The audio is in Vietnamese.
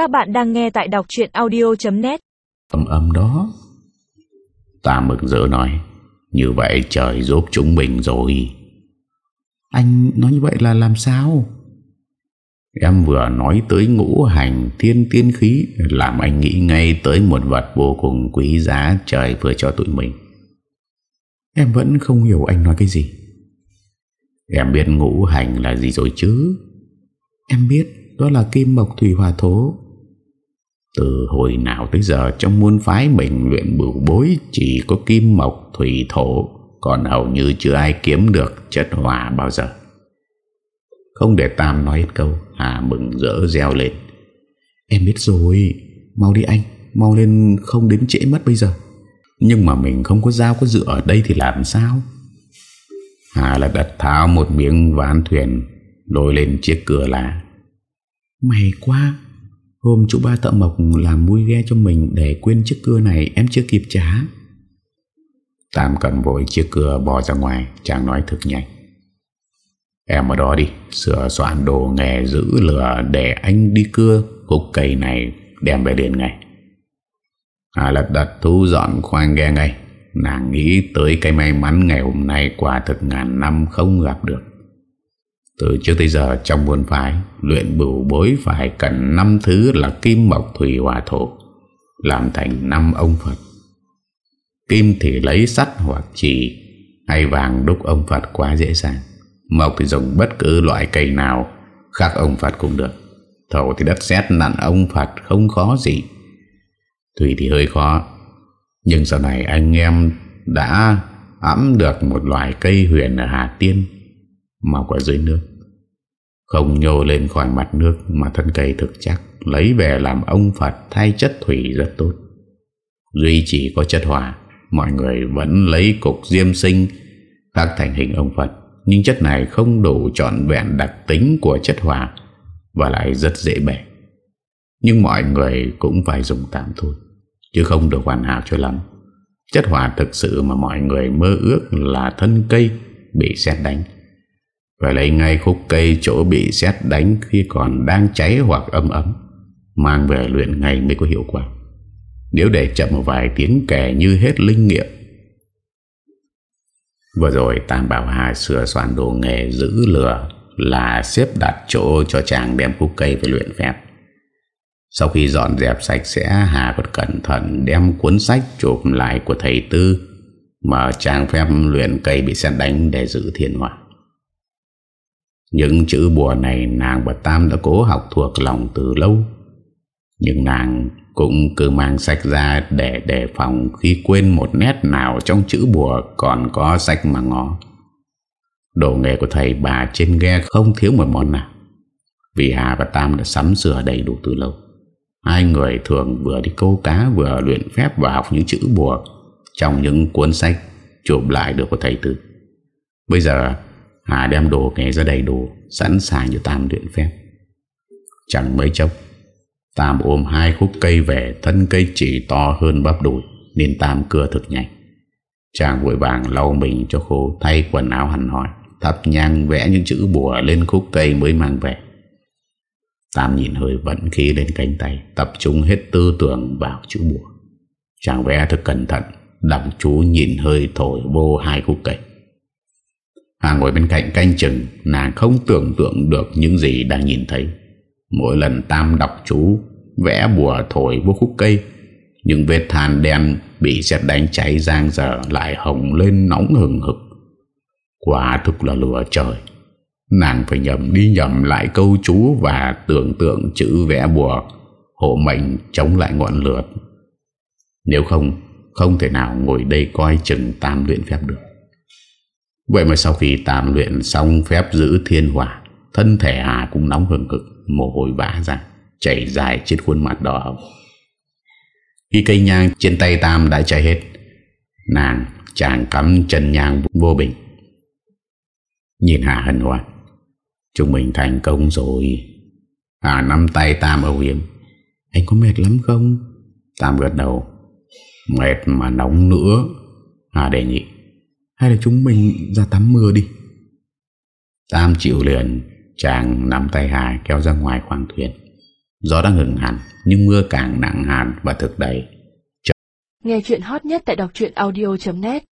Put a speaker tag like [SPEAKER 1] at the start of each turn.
[SPEAKER 1] Các bạn đang nghe tại đọc chuyện audio.net
[SPEAKER 2] Ấm ấm đó. Ta mừng rỡ nói Như vậy trời giúp chúng mình rồi.
[SPEAKER 3] Anh nói như vậy là làm sao?
[SPEAKER 2] Em vừa nói tới ngũ hành thiên tiên khí Làm anh nghĩ ngay tới một vật vô cùng quý giá trời vừa cho tụi mình.
[SPEAKER 3] Em vẫn không hiểu anh nói cái gì.
[SPEAKER 2] Em biết ngũ hành là gì rồi chứ?
[SPEAKER 3] Em biết đó là kim mộc thủy hòa thổ
[SPEAKER 2] từ hồi nào tới giờ, trong môn phái mình luyện bửu bối Chỉ có kim mộc, thủy thổ, Còn hầu như chưa ai kiếm được chất hòa bao giờ. Không để Tam nói hết câu, Hà mừng rỡ reo lên.
[SPEAKER 3] Em biết rồi, Mau đi anh, Mau lên không đến trễ mất bây giờ.
[SPEAKER 2] Nhưng mà mình không có dao có dựa ở đây thì làm sao? Hà là đặt tháo một miếng ván thuyền, Lôi lên chiếc cửa lá.
[SPEAKER 3] May quá. Hôm chú ba thợ mộc làm vui ghe cho mình Để quên chiếc cưa này, em chưa kịp trả.
[SPEAKER 2] Tam cầm vội chiếc cưa bò ra ngoài, Chàng nói thực nhanh. Em ở đó đi, Sửa soạn đồ nghề giữ lửa Để anh đi cưa Cục cây này đem về điện ngay. Hà lật đặt thu dọn khoang ghe ngay. Nàng nghĩ tới cái may mắn ngày hôm nay Quả thực ngàn năm không gặp được. Từ trước tới giờ trong buôn phái, Luyện bửu bối phải cần năm thứ là kim mộc thủy hòa thổ, Làm thành năm ông Phật. Kim thì lấy sắt hoặc chỉ, Hay vàng đúc ông Phật quá dễ dàng. Mộc thì dùng bất cứ loại cây nào, Khác ông Phật cũng được. Thổ thì đất sét nặn ông Phật không khó gì. Thủy thì hơi khó, Nhưng sau này anh em đã ẵm được một loại cây huyền ở Hà Tiên, Mọc ở dưới nước. Không nhô lên khỏi mặt nước mà thân cây thực chắc Lấy về làm ông Phật thay chất thủy rất tốt. Duy chỉ có chất hỏa Mọi người vẫn lấy cục diêm sinh, Khác thành hình ông Phật. Nhưng chất này không đủ trọn vẹn đặc tính của chất hỏa Và lại rất dễ bẻ. Nhưng mọi người cũng phải dùng tạm thôi, Chứ không được hoàn hảo cho lắm. Chất hỏa thực sự mà mọi người mơ ước là thân cây bị xét đánh. Phải lấy ngay khúc cây chỗ bị xét đánh khi còn đang cháy hoặc ấm ấm. Mang về luyện ngay mới có hiệu quả. Nếu để chậm một vài tiếng kẻ như hết linh nghiệm. Vừa rồi Tam Bảo Hà sửa soạn đồ nghề giữ lửa Là xếp đặt chỗ cho chàng đem khúc cây về luyện phép. Sau khi dọn dẹp sạch sẽ, Hà còn cẩn thận đem cuốn sách chụp lại của thầy Tư mà chàng phép luyện cây bị xét đánh để giữ thiên hỏa. Những chữ bùa này nàng và Tam đã cố học thuộc lòng từ lâu Nhưng nàng cũng cứ mang sách ra để đề phòng khi quên một nét nào trong chữ bùa còn có sách mà ngó. Đồ nghề của thầy bà trên ghe không thiếu một món nào. Vì Hà và Tam đã sắm sửa đầy đủ từ lâu. Hai người thường vừa đi câu cá vừa luyện phép và học những chữ bùa trong những cuốn sách chụp lại được của thầy Tư. Bây giờ Hà đem đồ nghề ra đầy đủ sẵn sàng cho Tam luyện phép. Chẳng mấy chốc, Tam ôm hai khúc cây về, thân cây chỉ to hơn bắp đùi, nên Tam cưa thực nhanh. Chàng vội vàng lau mình cho khô, thay quần áo hẳn hỏi thắp nhang vẽ những chữ bùa lên khúc cây mới mang về. Tam nhìn hơi vẫn khí lên cánh tay, Tập trung hết tư tưởng vào chữ bùa Chàng vẽ thật cẩn thận Đọc chú nhìn hơi thổi vô hai khúc cây Hà ngồi bên cạnh canh chừng, Nàng không tưởng tượng được những gì đang nhìn thấy. Mỗi lần Tam đọc chú, Vẽ bùa thổi vô khúc cây, những vết than đen Bị xét đánh cháy giang dở Lại hồng lên nóng hừng hực. Quả thực là lửa trời. Nàng phải nhầm đi nhầm lại câu chú Và tưởng tượng chữ vẽ bùa, Hộ mệnh chống lại ngọn lửa. Nếu không Không thể nào ngồi đây coi chừng tam luyện phép được. Vậy mà sau khi tam luyện xong phép giữ thiên hỏa, Thân thể Hà cũng nóng hừng cực, Mồ hôi vã ra, Chảy dài trên khuôn mặt đỏ hồng. Khi cây nhang trên tay Tam đã cháy hết, Nàng chàng cắm chân nhang vô bình. Nhìn Hà hân hoan, Chúng mình thành công rồi. Hà nắm tay Tam âu yếm,
[SPEAKER 3] Anh có mệt lắm không?
[SPEAKER 2] Tam gật đầu, Mệt mà nóng nữa. Hà đề nghị
[SPEAKER 3] hay là chúng mình ra tắm mưa đi?
[SPEAKER 2] Tam chịu liền Chàng nắm tay Hà kéo ra ngoài khoang thuyền. Gió đã ngừng hẳn Nhưng mưa càng nặng hẳn và thực đầy.
[SPEAKER 1] Nghe chuyện hot nhất tại đọc audio.net